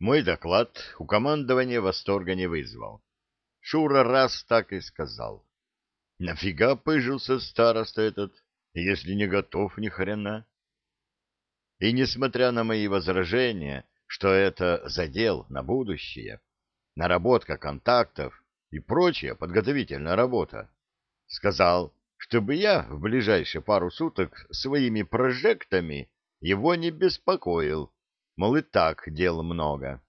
Мой доклад у командования восторга не вызвал. Шура раз так и сказал. Нафига пыжился староста этот, если не готов ни хрена? И несмотря на мои возражения, что это задел на будущее, наработка контактов и прочая подготовительная работа, сказал, чтобы я в ближайшие пару суток своими прожектами его не беспокоил, мол, и так дел много.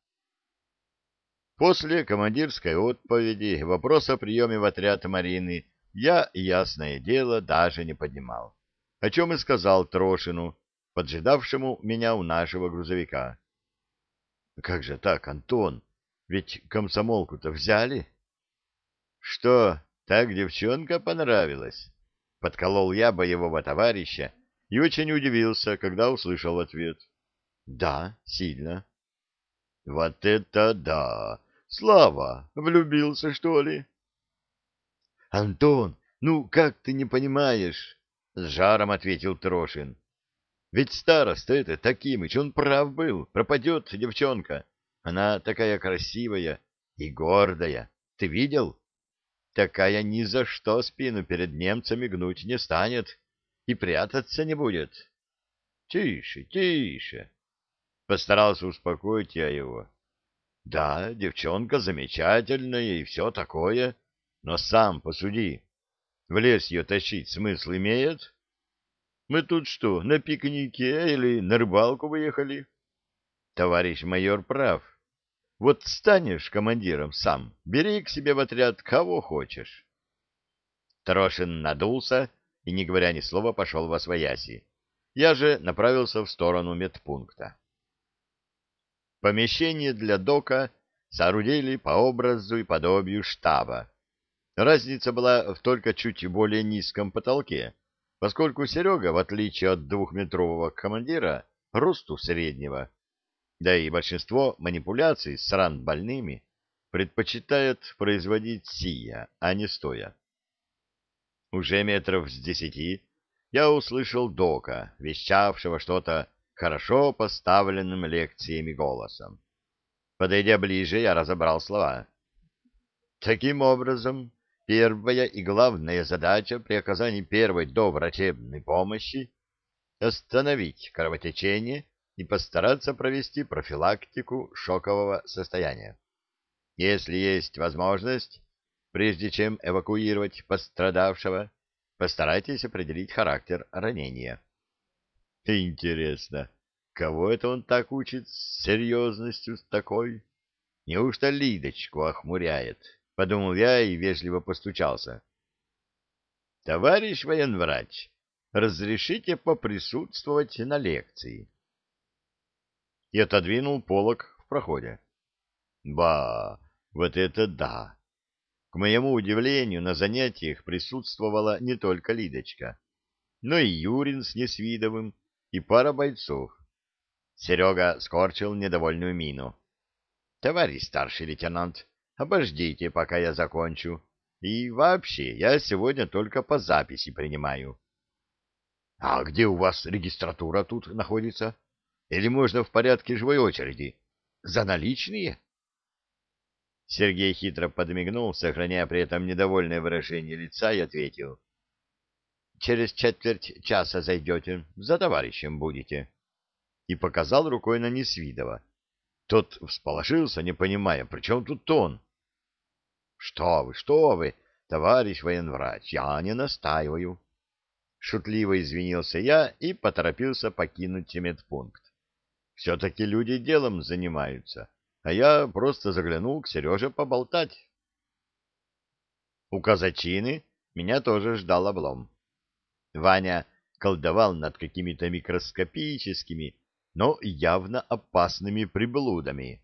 После командирской отповеди вопрос о приеме в отряд Марины я, ясное дело, даже не поднимал, о чем и сказал Трошину, поджидавшему меня у нашего грузовика. — Как же так, Антон? Ведь комсомолку-то взяли? — Что, так девчонка понравилась? — подколол я боевого товарища и очень удивился, когда услышал ответ. — Да, сильно. — Вот это да! Слава, влюбился, что ли? — Антон, ну как ты не понимаешь? — с жаром ответил Трошин. — Ведь староста это Такимыч, он прав был, пропадет девчонка. Она такая красивая и гордая. Ты видел? Такая ни за что спину перед немцами гнуть не станет и прятаться не будет. — Тише, тише. Постарался успокоить я его. Да, девчонка замечательная и все такое, но сам посуди. В лес ее тащить смысл имеет? Мы тут что, на пикнике или на рыбалку выехали? Товарищ майор прав. Вот станешь командиром сам, бери к себе в отряд кого хочешь. Трошин надулся и, не говоря ни слова, пошел во свояси. Я же направился в сторону медпункта. Помещение для дока соорудили по образу и подобию штаба. Разница была в только чуть более низком потолке, поскольку Серега, в отличие от двухметрового командира, росту среднего, да и большинство манипуляций с ран больными предпочитает производить сия, а не стоя. Уже метров с десяти я услышал Дока, вещавшего что-то хорошо поставленным лекциями голосом. Подойдя ближе, я разобрал слова. Таким образом, первая и главная задача при оказании первой доврачебной помощи — остановить кровотечение и постараться провести профилактику шокового состояния. Если есть возможность, прежде чем эвакуировать пострадавшего, постарайтесь определить характер ранения. Интересно, кого это он так учит с серьезностью такой? Неужто Лидочку охмуряет? Подумал я и вежливо постучался. Товарищ военврач, разрешите поприсутствовать на лекции? И отодвинул полок в проходе. Ба, вот это да! К моему удивлению, на занятиях присутствовала не только Лидочка, но и Юрин с Несвидовым, и пара бойцов. Серега скорчил недовольную мину. — Товарищ старший лейтенант, обождите, пока я закончу. И вообще, я сегодня только по записи принимаю. — А где у вас регистратура тут находится? Или можно в порядке живой очереди? За наличные? Сергей хитро подмигнул, сохраняя при этом недовольное выражение лица, и ответил. Через четверть часа зайдете, за товарищем будете. И показал рукой на Несвидова. Тот всполошился, не понимая, при чем тут он? Что вы, что вы, товарищ военврач, я не настаиваю. Шутливо извинился я и поторопился покинуть медпункт. Все-таки люди делом занимаются, а я просто заглянул к Сереже поболтать. У казачины меня тоже ждал облом. Ваня колдовал над какими-то микроскопическими, но явно опасными приблудами,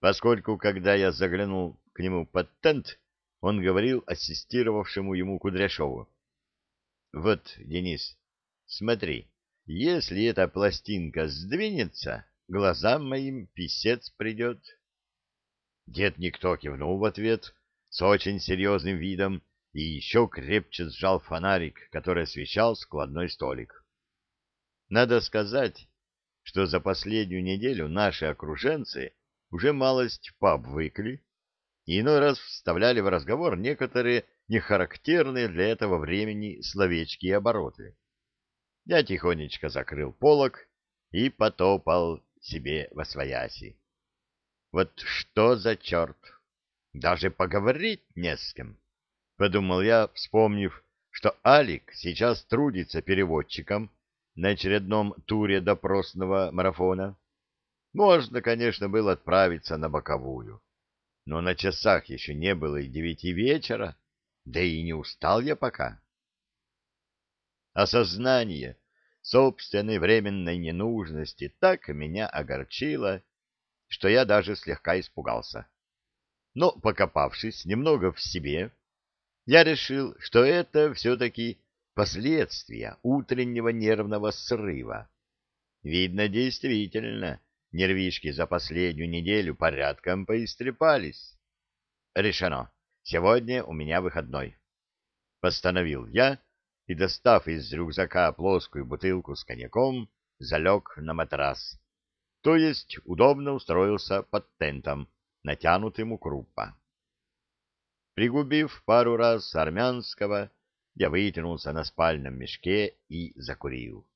поскольку, когда я заглянул к нему под тент, он говорил ассистировавшему ему Кудряшову. «Вот, Денис, смотри, если эта пластинка сдвинется, глазам моим писец придет». Дед никто кивнул в ответ с очень серьезным видом и еще крепче сжал фонарик, который освещал складной столик. Надо сказать, что за последнюю неделю наши окруженцы уже малость пообвыкли и иной раз вставляли в разговор некоторые нехарактерные для этого времени словечки и обороты. Я тихонечко закрыл полог и потопал себе во свояси. Вот что за черт! Даже поговорить не с кем, — подумал я, вспомнив, что Алик сейчас трудится переводчиком на очередном туре допросного марафона. Можно, конечно, было отправиться на боковую, но на часах еще не было и девяти вечера, да и не устал я пока. Осознание собственной временной ненужности так меня огорчило, что я даже слегка испугался. Но, покопавшись немного в себе, я решил, что это все-таки последствия утреннего нервного срыва. Видно, действительно, нервишки за последнюю неделю порядком поистрепались. Решено. Сегодня у меня выходной. Постановил я и, достав из рюкзака плоскую бутылку с коньяком, залег на матрас. То есть удобно устроился под тентом, натянутым у крупа. Пригубив пару раз армянского, я вытянулся на спальном мешке и закурил.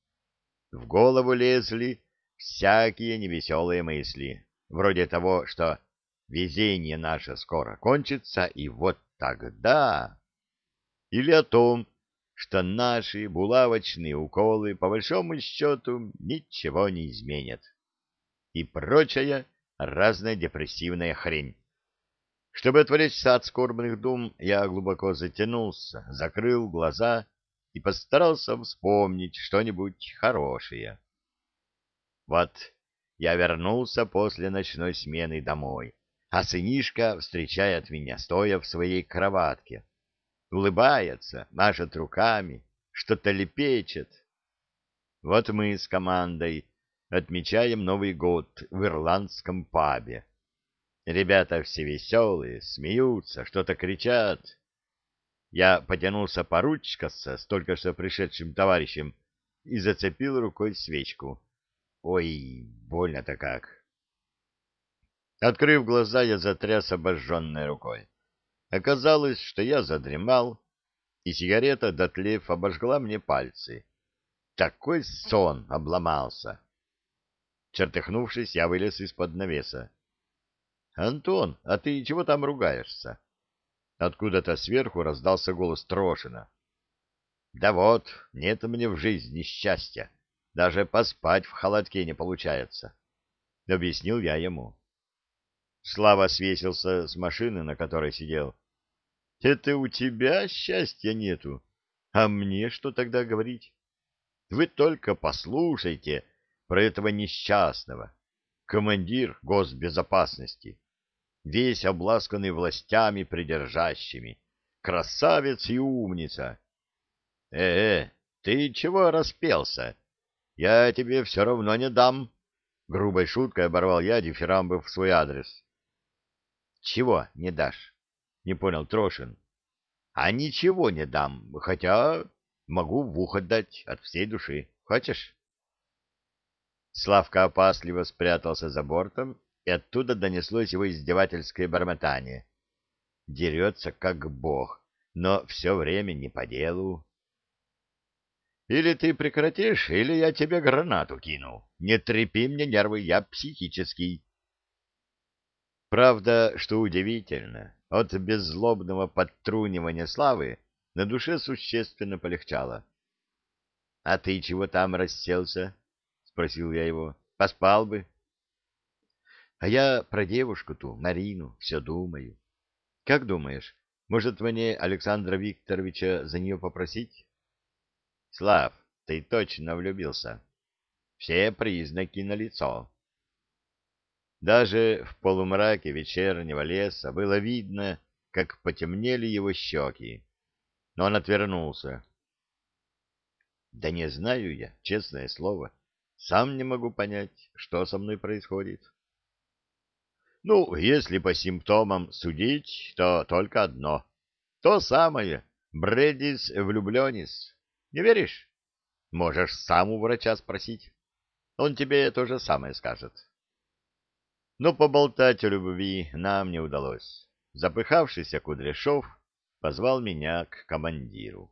В голову лезли всякие невеселые мысли, вроде того, что везение наше скоро кончится, и вот тогда... Или о том, что наши булавочные уколы по большому счету ничего не изменят. И прочая разная депрессивная хрень. Чтобы отвлечься от скорбных дум, я глубоко затянулся, закрыл глаза и постарался вспомнить что-нибудь хорошее. Вот я вернулся после ночной смены домой, а сынишка встречает меня, стоя в своей кроватке. Улыбается, машет руками, что-то лепечет. Вот мы с командой отмечаем Новый год в ирландском пабе. Ребята все веселые, смеются, что-то кричат. Я потянулся поручкаться с только что пришедшим товарищем и зацепил рукой свечку. Ой, больно-то как! Открыв глаза, я затряс обожженной рукой. Оказалось, что я задремал, и сигарета, дотлев, обожгла мне пальцы. Такой сон обломался! Чертыхнувшись, я вылез из-под навеса. — Антон, а ты чего там ругаешься? Откуда-то сверху раздался голос Трошина. — Да вот, нет мне в жизни счастья. Даже поспать в холодке не получается. — объяснил я ему. Слава свесился с машины, на которой сидел. — Это у тебя счастья нету? А мне что тогда говорить? Вы только послушайте про этого несчастного. Командир госбезопасности, весь обласканный властями придержащими, красавец и умница. Э-э, ты чего распелся? Я тебе все равно не дам. Грубой шуткой оборвал я дифирамбы в свой адрес. Чего не дашь? Не понял Трошин. А ничего не дам, хотя могу в ухо дать от всей души. Хочешь? Славка опасливо спрятался за бортом, и оттуда донеслось его издевательское бормотание. Дерется, как бог, но все время не по делу. Или ты прекратишь, или я тебе гранату кину. Не трепи мне нервы, я психический. Правда, что удивительно, от беззлобного подтрунивания славы на душе существенно полегчало. — А ты чего там расселся? спросил я его. — Поспал бы. — А я про девушку ту, Марину, все думаю. Как думаешь, может мне Александра Викторовича за нее попросить? — Слав, ты точно влюбился. Все признаки налицо. Даже в полумраке вечернего леса было видно, как потемнели его щеки. Но он отвернулся. — Да не знаю я, честное слово. Сам не могу понять, что со мной происходит. Ну, если по симптомам судить, то только одно. То самое. Бредис влюбленис. Не веришь? Можешь сам у врача спросить. Он тебе то же самое скажет. Но поболтать о любви нам не удалось. Запыхавшийся Кудряшов позвал меня к командиру.